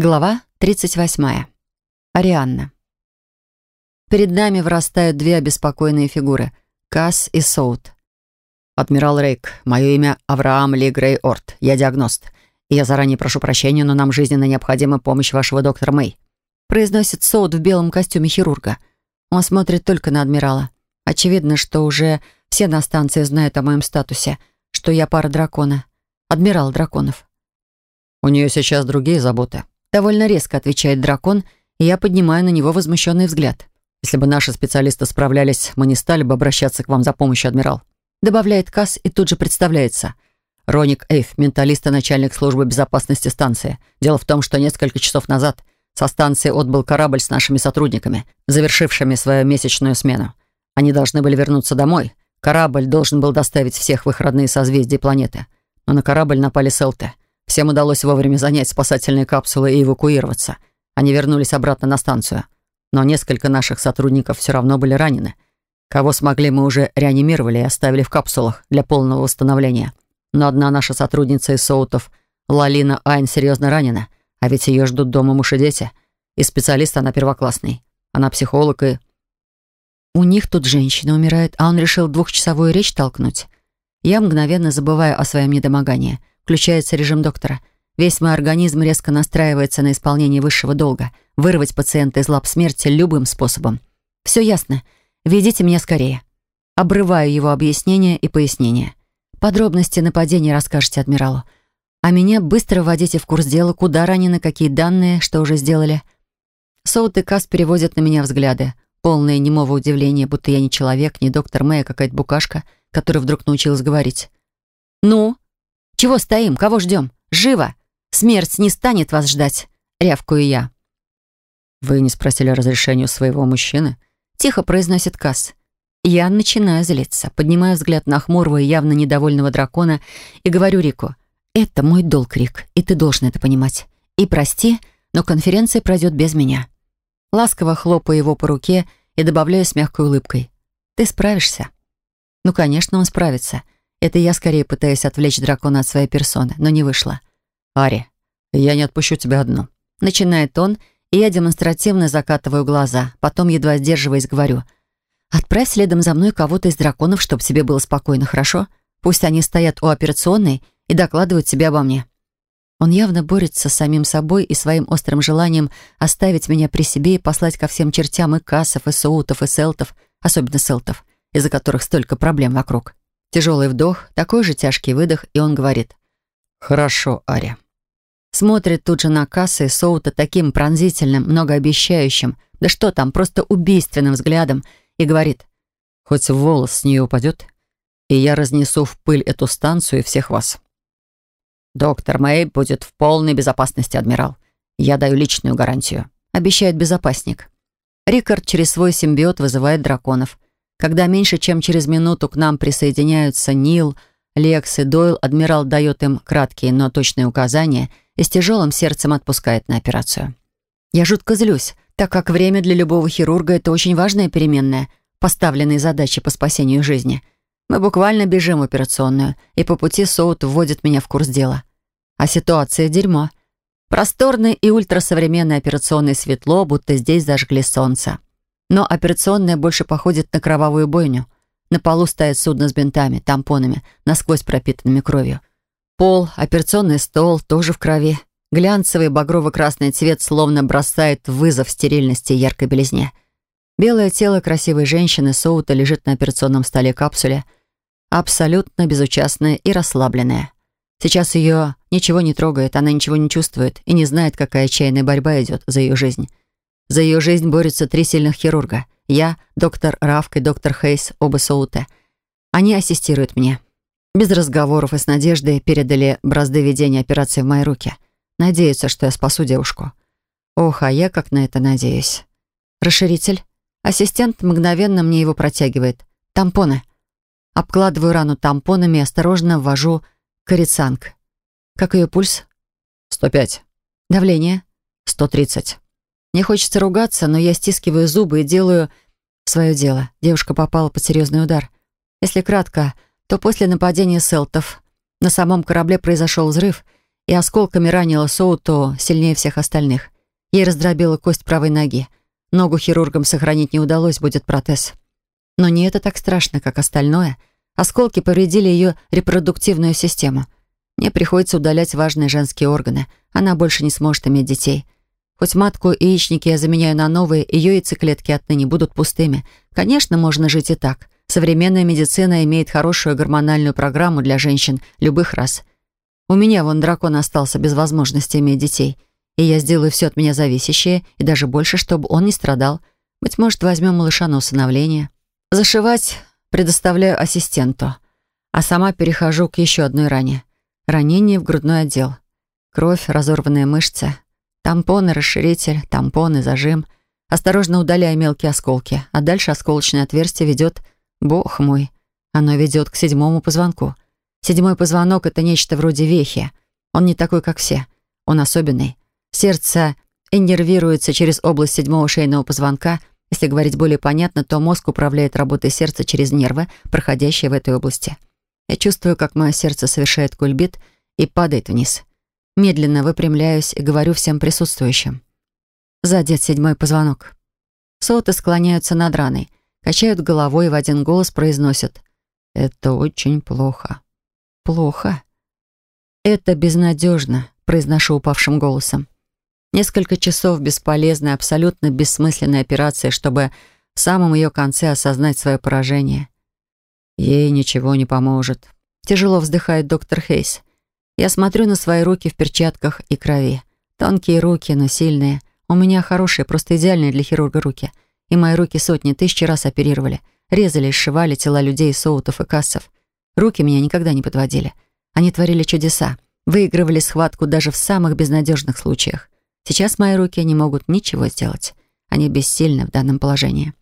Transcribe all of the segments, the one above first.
Глава 38. Арианна. Перед нами вырастают две обеспокоенные фигуры — Касс и Соут. «Адмирал Рейк, мое имя Авраам Ли Грей Орт. Я диагност. Я заранее прошу прощения, но нам жизненно необходима помощь вашего доктора Мэй», произносит Соут в белом костюме хирурга. Он смотрит только на адмирала. Очевидно, что уже все на станции знают о моем статусе, что я пара дракона. Адмирал драконов. «У нее сейчас другие заботы», Довольно резко отвечает дракон, и я поднимаю на него возмущенный взгляд. «Если бы наши специалисты справлялись, мы не стали бы обращаться к вам за помощью, адмирал», добавляет Касс и тут же представляется. Роник Эйв, менталист и начальник службы безопасности станции. Дело в том, что несколько часов назад со станции отбыл корабль с нашими сотрудниками, завершившими свою месячную смену. Они должны были вернуться домой. Корабль должен был доставить всех в их родные созвездия планеты. Но на корабль напали селты — Всем удалось вовремя занять спасательные капсулы и эвакуироваться. Они вернулись обратно на станцию. Но несколько наших сотрудников все равно были ранены. Кого смогли, мы уже реанимировали и оставили в капсулах для полного восстановления. Но одна наша сотрудница из Соутов, Лалина Айн, серьезно ранена. А ведь ее ждут дома муж и дети. И специалист она первоклассный. Она психолог и... У них тут женщина умирает, а он решил двухчасовую речь толкнуть. Я мгновенно забываю о своем недомогании. Включается режим доктора. Весь мой организм резко настраивается на исполнение высшего долга. Вырвать пациента из лап смерти любым способом. Все ясно. Ведите меня скорее. Обрываю его объяснения и пояснения. Подробности нападения расскажете адмиралу. А меня быстро вводите в курс дела, куда ранены, какие данные, что уже сделали. Соут и Кас переводят на меня взгляды, полное немого удивления, будто я не человек, не доктор Мэй, а какая-то букашка, которая вдруг научилась говорить. «Ну?» «Чего стоим? Кого ждем? Живо! Смерть не станет вас ждать!» — рявкую я. «Вы не спросили разрешения у своего мужчины?» — тихо произносит Касс. Я начинаю злиться, поднимаю взгляд на хмурого и явно недовольного дракона и говорю Рику, «Это мой долг, Рик, и ты должен это понимать. И прости, но конференция пройдет без меня». Ласково хлопаю его по руке и добавляю с мягкой улыбкой, «Ты справишься?» «Ну, конечно, он справится». Это я скорее пытаюсь отвлечь дракона от своей персоны, но не вышло. «Ари, я не отпущу тебя одну». Начинает он, и я демонстративно закатываю глаза. Потом, едва сдерживаясь, говорю. «Отправь следом за мной кого-то из драконов, чтобы тебе было спокойно, хорошо? Пусть они стоят у операционной и докладывают тебе обо мне». Он явно борется с самим собой и своим острым желанием оставить меня при себе и послать ко всем чертям и кассов, и соутов, и селтов, особенно селтов, из-за которых столько проблем вокруг. Тяжелый вдох, такой же тяжкий выдох, и он говорит. «Хорошо, Ари». Смотрит тут же на кассы и Соута таким пронзительным, многообещающим, да что там, просто убийственным взглядом, и говорит. «Хоть волос с нее упадет, и я разнесу в пыль эту станцию и всех вас». «Доктор Мэй будет в полной безопасности, адмирал. Я даю личную гарантию», — обещает безопасник. Рикард через свой симбиот вызывает драконов — когда меньше чем через минуту к нам присоединяются Нил, Лекс и Дойл, адмирал дает им краткие, но точные указания и с тяжелым сердцем отпускает на операцию. Я жутко злюсь, так как время для любого хирурга — это очень важная переменная, поставленные задачи по спасению жизни. Мы буквально бежим в операционную, и по пути Соут вводит меня в курс дела. А ситуация — дерьмо. Просторный и ультрасовременный операционный светло, будто здесь зажгли солнце. Но операционная больше походит на кровавую бойню. На полу стоит судно с бинтами, тампонами, насквозь пропитанными кровью. Пол, операционный стол тоже в крови. Глянцевый багрово-красный цвет словно бросает вызов стерильности и яркой белизне. Белое тело красивой женщины Соута лежит на операционном столе капсуле, абсолютно безучастная и расслабленная. Сейчас ее ничего не трогает, она ничего не чувствует и не знает, какая отчаянная борьба идет за ее жизнь. За ее жизнь борются три сильных хирурга. Я, доктор Равк и доктор Хейс, оба Соуте. Они ассистируют мне. Без разговоров и с надеждой передали бразды ведения операции в мои руки. Надеются, что я спасу девушку. Ох, а я как на это надеюсь. Расширитель. Ассистент мгновенно мне его протягивает. Тампоны. Обкладываю рану тампонами и осторожно ввожу корицанг. Как ее пульс? 105. Давление? 130. Мне хочется ругаться, но я стискиваю зубы и делаю свое дело. Девушка попала под серьезный удар. Если кратко, то после нападения селтов на самом корабле произошел взрыв, и осколками ранила Соуту сильнее всех остальных. Ей раздробила кость правой ноги. Ногу хирургам сохранить не удалось, будет протез. Но не это так страшно, как остальное. Осколки повредили ее репродуктивную систему. Мне приходится удалять важные женские органы. Она больше не сможет иметь детей. Хоть матку и яичники я заменяю на новые, ее яйцеклетки отныне будут пустыми. Конечно, можно жить и так. Современная медицина имеет хорошую гормональную программу для женщин любых рас. У меня вон дракон остался без возможности иметь детей. И я сделаю все от меня зависящее, и даже больше, чтобы он не страдал. Быть может, возьмем малыша на усыновление. Зашивать предоставляю ассистенту, а сама перехожу к еще одной ране. Ранение в грудной отдел. Кровь, разорванные мышцы, тампоны, расширитель, тампоны, зажим. Осторожно удаляя мелкие осколки, а дальше осколочное отверстие ведет, бог мой, оно ведет к седьмому позвонку. Седьмой позвонок — это нечто вроде вехи. Он не такой, как все. Он особенный. Сердце иннервируется через область седьмого шейного позвонка — если говорить более понятно, то мозг управляет работой сердца через нервы, проходящие в этой области. Я чувствую, как мое сердце совершает кульбит и падает вниз. Медленно выпрямляюсь и говорю всем присутствующим. Задет седьмой позвонок. Соты склоняются над раной, качают головой и в один голос произносят «Это очень плохо». «Плохо?» «Это безнадежно», — произношу упавшим голосом. Несколько часов бесполезной, абсолютно бессмысленной операции, чтобы в самом ее конце осознать свое поражение. Ей ничего не поможет. Тяжело вздыхает доктор Хейс. Я смотрю на свои руки в перчатках и крови. Тонкие руки, но сильные. У меня хорошие, просто идеальные для хирурга руки. И мои руки сотни, тысячи раз оперировали. Резали и сшивали тела людей, соутов и кассов. Руки меня никогда не подводили. Они творили чудеса. Выигрывали схватку даже в самых безнадежных случаях. Сейчас мои руки не могут ничего сделать. Они бессильны в данном положении.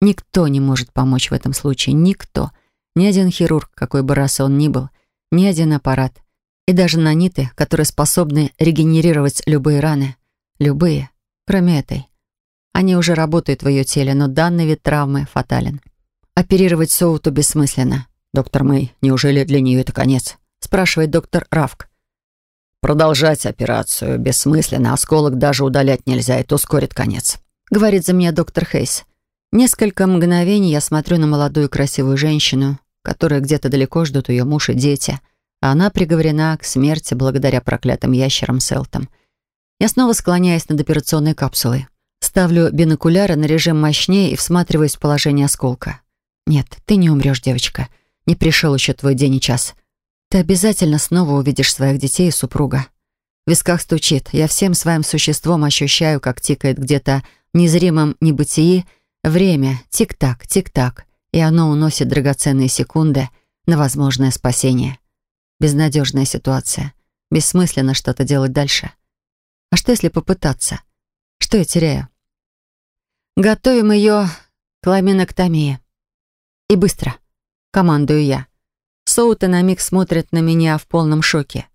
Никто не может помочь в этом случае. Никто. Ни один хирург, какой бы раз он ни был, ни один аппарат. И даже наниты, которые способны регенерировать любые раны. Любые, кроме этой. Они уже работают в ее теле, но данный вид травмы фатален. Оперировать Соуту бессмысленно. «Доктор Мэй, неужели для нее это конец?» спрашивает доктор Равк. Продолжать операцию бессмысленно, осколок даже удалять нельзя, это ускорит конец», — говорит за меня доктор Хейс. Несколько мгновений я смотрю на молодую красивую женщину, которая где-то далеко ждут ее муж и дети, а она приговорена к смерти благодаря проклятым ящерам Селтам. Я снова склоняюсь над операционной капсулой. Ставлю бинокуляры на режим мощнее и всматриваюсь в положение осколка. «Нет, ты не умрешь, девочка. Не пришел еще твой день и час. Ты обязательно снова увидишь своих детей и супруга. В висках стучит. Я всем своим существом ощущаю, как тикает где-то в незримом небытии время. Тик-так, тик-так. И оно уносит драгоценные секунды на возможное спасение. Безнадежная ситуация. Бессмысленно что-то делать дальше. А что, если попытаться? Что я теряю? Готовим ее к ламиноктомии. И быстро. Командую я. Соуты на миг смотрят на меня в полном шоке.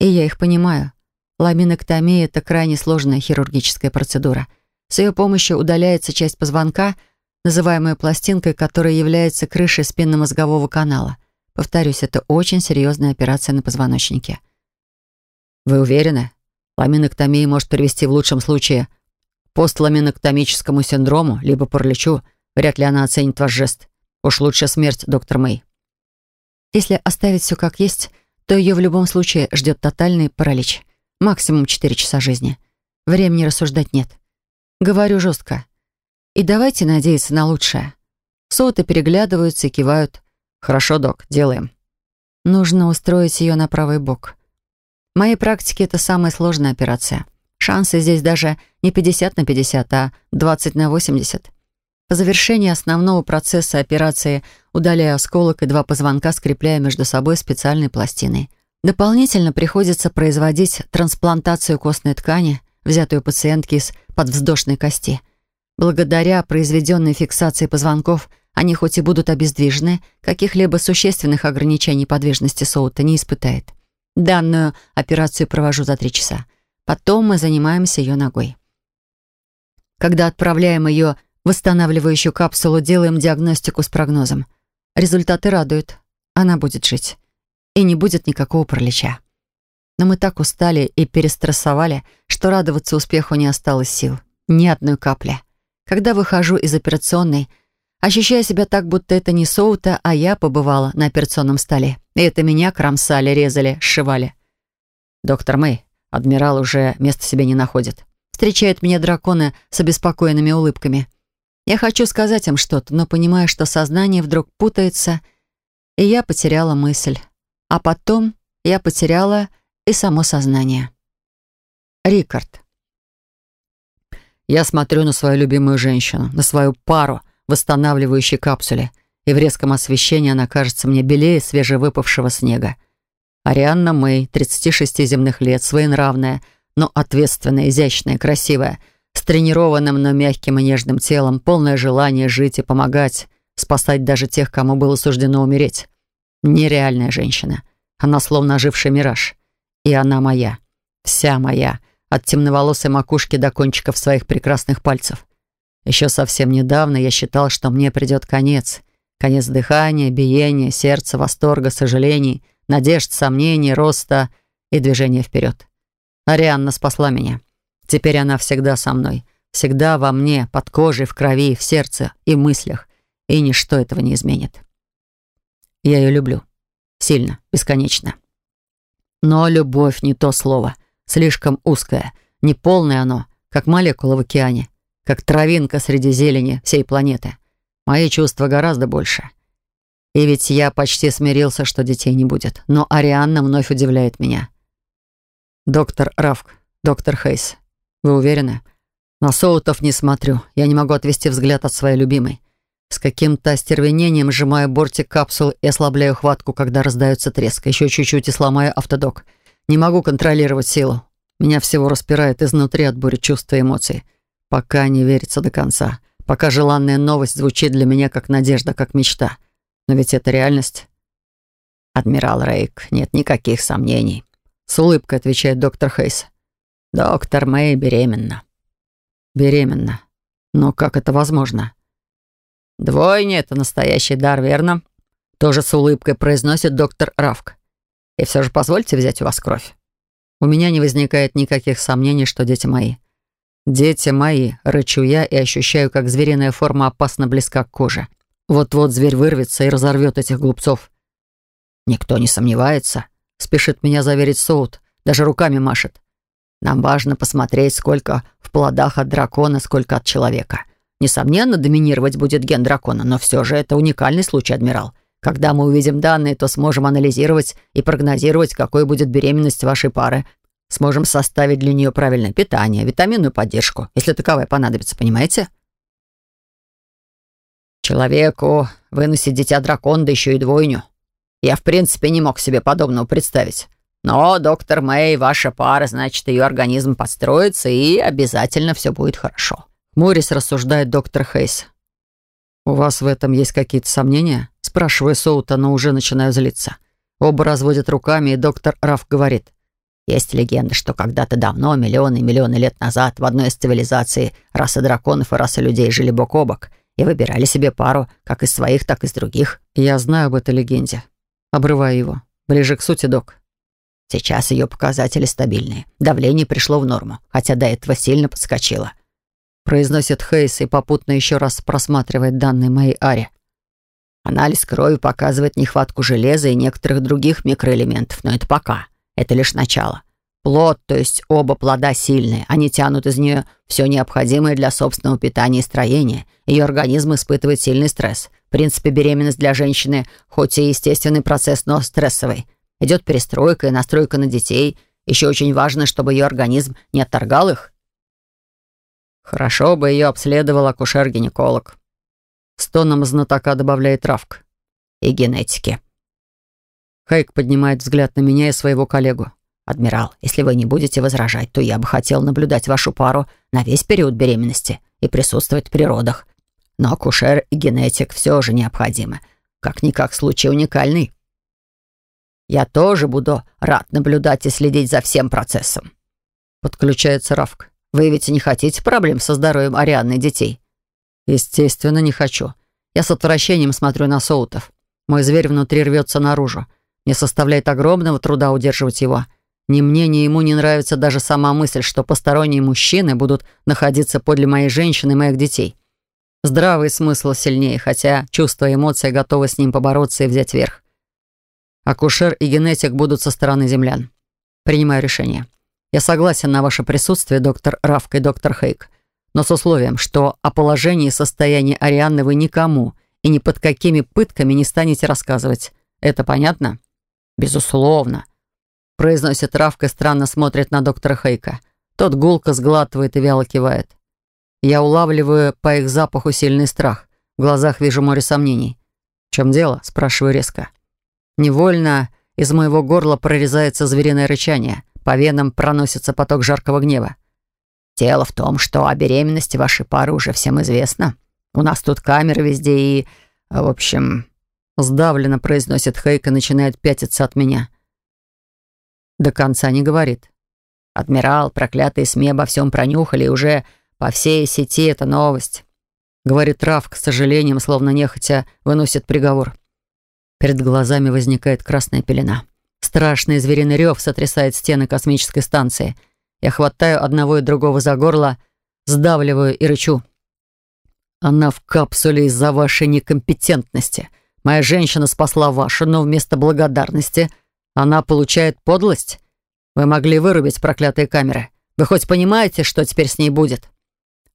И я их понимаю. Ламиноктомия — это крайне сложная хирургическая процедура. С ее помощью удаляется часть позвонка, называемая пластинкой, которая является крышей спинномозгового канала. Повторюсь, это очень серьезная операция на позвоночнике. Вы уверены? Ламиноктомия может привести в лучшем случае к постламиноктомическому синдрому, либо параличу. Вряд ли она оценит ваш жест. Уж лучше смерть, доктор Мэй. Если оставить все как есть, то ее в любом случае ждет тотальный паралич. Максимум 4 часа жизни. Времени рассуждать нет. Говорю жестко. И давайте надеяться на лучшее. Соты переглядываются и кивают. «Хорошо, док, делаем». Нужно устроить ее на правый бок. В моей практике это самая сложная операция. Шансы здесь даже не 50 на 50, а 20 на 80. По завершении основного процесса операции удаляю осколок и два позвонка, скрепляя между собой специальной пластиной. Дополнительно приходится производить трансплантацию костной ткани, взятую у пациентки из подвздошной кости. Благодаря произведенной фиксации позвонков они хоть и будут обездвижены, каких-либо существенных ограничений подвижности соута не испытает. Данную операцию провожу за три часа. Потом мы занимаемся ее ногой. Когда отправляем ее восстанавливающую капсулу, делаем диагностику с прогнозом. Результаты радуют. Она будет жить. И не будет никакого паралича. Но мы так устали и перестрессовали, что радоваться успеху не осталось сил. Ни одной капли. Когда выхожу из операционной, ощущая себя так, будто это не Соута, а я побывала на операционном столе. И это меня кромсали, резали, сшивали. «Доктор Мэй, адмирал уже места себе не находит». Встречают меня драконы с обеспокоенными улыбками. Я хочу сказать им что-то, но понимаю, что сознание вдруг путается, и я потеряла мысль. А потом я потеряла и само сознание. Рикард. Я смотрю на свою любимую женщину, на свою пару, восстанавливающей капсуле, и в резком освещении она кажется мне белее свежевыпавшего снега. Арианна Мэй, 36 земных лет, своенравная, но ответственная, изящная, красивая, с тренированным, но мягким и нежным телом, полное желание жить и помогать, спасать даже тех, кому было суждено умереть. Нереальная женщина. Она словно оживший мираж. И она моя. Вся моя. От темноволосой макушки до кончиков своих прекрасных пальцев. Еще совсем недавно я считал, что мне придет конец. Конец дыхания, биения, сердца, восторга, сожалений, надежд, сомнений, роста и движения вперед. Арианна спасла меня. Теперь она всегда со мной. Всегда во мне, под кожей, в крови, в сердце и мыслях. И ничто этого не изменит. Я ее люблю. Сильно, бесконечно. Но любовь не то слово. Слишком узкое. Неполное оно, как молекула в океане. Как травинка среди зелени всей планеты. Мои чувства гораздо больше. И ведь я почти смирился, что детей не будет. Но Арианна вновь удивляет меня. «Доктор Равк, доктор Хейс, вы уверены?» «На Соутов не смотрю. Я не могу отвести взгляд от своей любимой. С каким-то остервенением сжимаю бортик капсул и ослабляю хватку, когда раздается треск. Еще чуть-чуть и сломаю автодок. Не могу контролировать силу. Меня всего распирает изнутри от бури чувств и эмоций. Пока не верится до конца. Пока желанная новость звучит для меня как надежда, как мечта. Но ведь это реальность. Адмирал Рейк, нет никаких сомнений. С улыбкой отвечает доктор Хейс. Доктор Мэй беременна. Беременна. Но как это возможно? Двойня — это настоящий дар, верно? Тоже с улыбкой произносит доктор Равк. И все же позвольте взять у вас кровь. У меня не возникает никаких сомнений, что дети мои. Дети мои, рычу я и ощущаю, как звериная форма опасно близка к коже. Вот-вот зверь вырвется и разорвет этих глупцов. Никто не сомневается, спешит меня заверить Соут, даже руками машет. Нам важно посмотреть, сколько в плодах от дракона, сколько от человека. Несомненно, доминировать будет ген дракона, но все же это уникальный случай, адмирал. Когда мы увидим данные, то сможем анализировать и прогнозировать, какой будет беременность вашей пары. Сможем составить для нее правильное питание, витаминную поддержку, если таковая понадобится, понимаете? Человеку выносить дитя дракона, да еще и двойню. Я, в принципе, не мог себе подобного представить. Но, доктор Мэй, ваша пара, значит, ее организм подстроится, и обязательно все будет хорошо. Морис рассуждает доктор Хейс. «У вас в этом есть какие-то сомнения?» Спрашиваю Соута, но уже начинаю злиться. Оба разводят руками, и доктор Раф говорит. «Есть легенда, что когда-то давно, миллионы и миллионы лет назад, в одной из цивилизаций раса драконов и раса людей жили бок о бок и выбирали себе пару как из своих, так и из других. Я знаю об этой легенде. Обрываю его. Ближе к сути, док. Сейчас ее показатели стабильные. Давление пришло в норму, хотя до этого сильно подскочило. Произносит Хейс и попутно еще раз просматривает данные моей Ари. Анализ крови показывает нехватку железа и некоторых других микроэлементов, но это пока. Это лишь начало. Плод, то есть оба плода сильные. Они тянут из нее все необходимое для собственного питания и строения. Ее организм испытывает сильный стресс. В принципе, беременность для женщины, хоть и естественный процесс, но стрессовый. Идет перестройка и настройка на детей. Еще очень важно, чтобы ее организм не отторгал их. Хорошо бы ее обследовал акушер-гинеколог. С тоном знатока добавляет Равк. И генетики. Хайк поднимает взгляд на меня и своего коллегу. «Адмирал, если вы не будете возражать, то я бы хотел наблюдать вашу пару на весь период беременности и присутствовать при родах. Но акушер и генетик все же необходимы. Как-никак случай уникальный. Я тоже буду рад наблюдать и следить за всем процессом. Подключается Равк. Вы ведь не хотите проблем со здоровьем Арианны и детей? Естественно, не хочу. Я с отвращением смотрю на Соутов. Мой зверь внутри рвется наружу. Мне составляет огромного труда удерживать его. Ни мне, ни ему не нравится даже сама мысль, что посторонние мужчины будут находиться подле моей женщины и моих детей. Здравый смысл сильнее, хотя чувства и эмоции готовы с ним побороться и взять верх. Акушер и генетик будут со стороны землян. Принимаю решение. Я согласен на ваше присутствие, доктор Равка и доктор Хейк, но с условием, что о положении и состоянии Арианны вы никому и ни под какими пытками не станете рассказывать. Это понятно? Безусловно. Произносит Равка и странно смотрит на доктора Хейка. Тот гулко сглатывает и вяло кивает. Я улавливаю по их запаху сильный страх. В глазах вижу море сомнений. «В чем дело?» – спрашиваю резко. Невольно из моего горла прорезается звериное рычание. По венам проносится поток жаркого гнева. «Дело в том, что о беременности вашей пары уже всем известно. У нас тут камеры везде и... В общем...» Сдавленно произносит Хейк начинает пятиться от меня. До конца не говорит. «Адмирал, проклятые СМИ обо всем пронюхали уже по всей сети это новость. Говорит Раф, к сожалением, словно нехотя выносит приговор. Перед глазами возникает красная пелена. Страшный звериный рев сотрясает стены космической станции. Я хватаю одного и другого за горло, сдавливаю и рычу. Она в капсуле из-за вашей некомпетентности. Моя женщина спасла вашу, но вместо благодарности она получает подлость. Вы могли вырубить проклятые камеры. Вы хоть понимаете, что теперь с ней будет?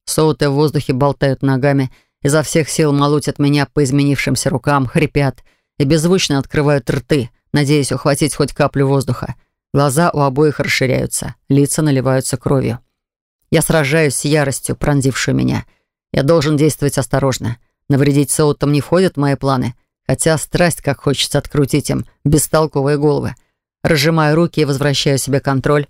Соуты в воздухе болтают ногами, изо всех сил молотят меня по изменившимся рукам, хрипят и беззвучно открывают рты, надеясь ухватить хоть каплю воздуха. Глаза у обоих расширяются, лица наливаются кровью. Я сражаюсь с яростью, пронзившую меня. Я должен действовать осторожно. Навредить Соутам не входит в мои планы, хотя страсть, как хочется открутить им, бестолковые головы. Разжимаю руки и возвращаю себе контроль,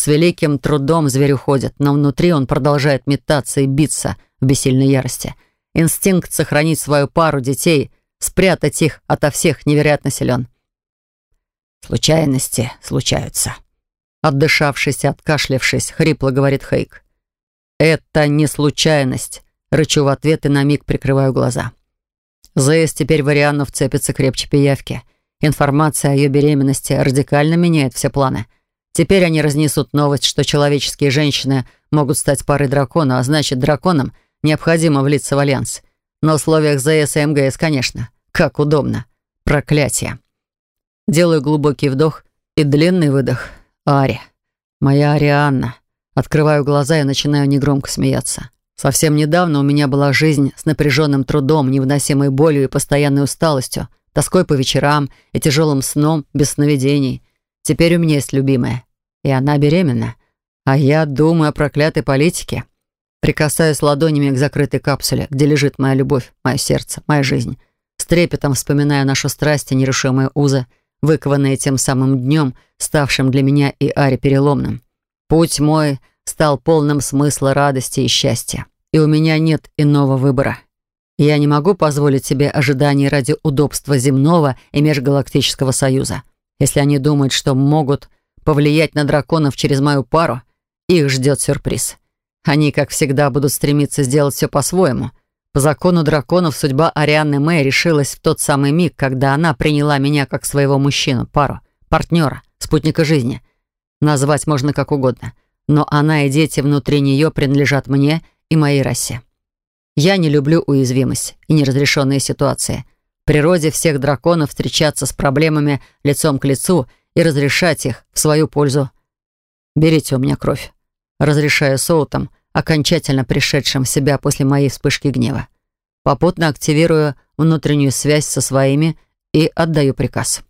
с великим трудом зверь уходит, но внутри он продолжает метаться и биться в бессильной ярости. Инстинкт сохранить свою пару детей, спрятать их ото всех невероятно силен. «Случайности случаются», — отдышавшись и откашлявшись, хрипло говорит Хейк. «Это не случайность», — рычу в ответ и на миг прикрываю глаза. ЗС теперь в вцепится крепче пиявки. Информация о ее беременности радикально меняет все планы — Теперь они разнесут новость, что человеческие женщины могут стать парой дракона, а значит, драконам необходимо влиться в альянс. На условиях ЗС и МГС, конечно. Как удобно. Проклятие. Делаю глубокий вдох и длинный выдох. Ари. Моя Арианна. Открываю глаза и начинаю негромко смеяться. Совсем недавно у меня была жизнь с напряженным трудом, невыносимой болью и постоянной усталостью, тоской по вечерам и тяжелым сном без сновидений — Теперь у меня есть любимая, и она беременна. А я думаю о проклятой политике. Прикасаюсь ладонями к закрытой капсуле, где лежит моя любовь, мое сердце, моя жизнь. С трепетом вспоминая нашу страсть и нерушимые узы, выкованные тем самым днем, ставшим для меня и Ари переломным. Путь мой стал полным смысла радости и счастья. И у меня нет иного выбора. Я не могу позволить себе ожиданий ради удобства земного и межгалактического союза. Если они думают, что могут повлиять на драконов через мою пару, их ждет сюрприз. Они, как всегда, будут стремиться сделать все по-своему. По закону драконов судьба Арианны Мэй решилась в тот самый миг, когда она приняла меня как своего мужчину, пару, партнера, спутника жизни. Назвать можно как угодно. Но она и дети внутри нее принадлежат мне и моей расе. Я не люблю уязвимость и неразрешенные ситуации — природе всех драконов встречаться с проблемами лицом к лицу и разрешать их в свою пользу. Берите у меня кровь. Разрешаю соутам, окончательно пришедшим в себя после моей вспышки гнева. Попутно активирую внутреннюю связь со своими и отдаю приказ.